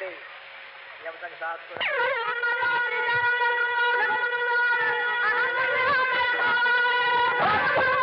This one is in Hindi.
सकते जब तक साथ को